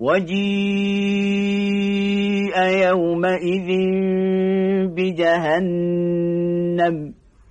وجيء يومئذ بجهنم.